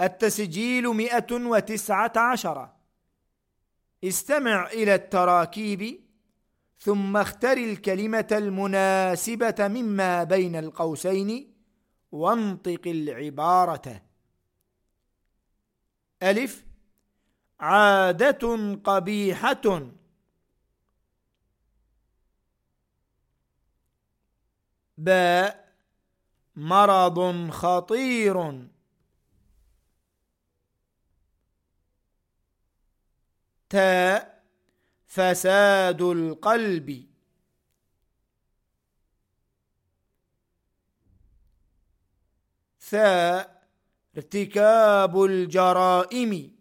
التسجيل مئة وتسعة عشر. استمع إلى التراكيب ثم اختر الكلمة المناسبة مما بين القوسين وانطق العبارة. ألف. عادة قبيحة. باء. مرض خطير. تاء فساد القلب. ثاء ارتكاب الجرائم.